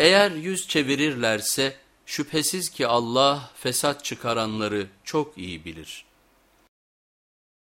Eğer yüz çevirirlerse şüphesiz ki Allah fesat çıkaranları çok iyi bilir.''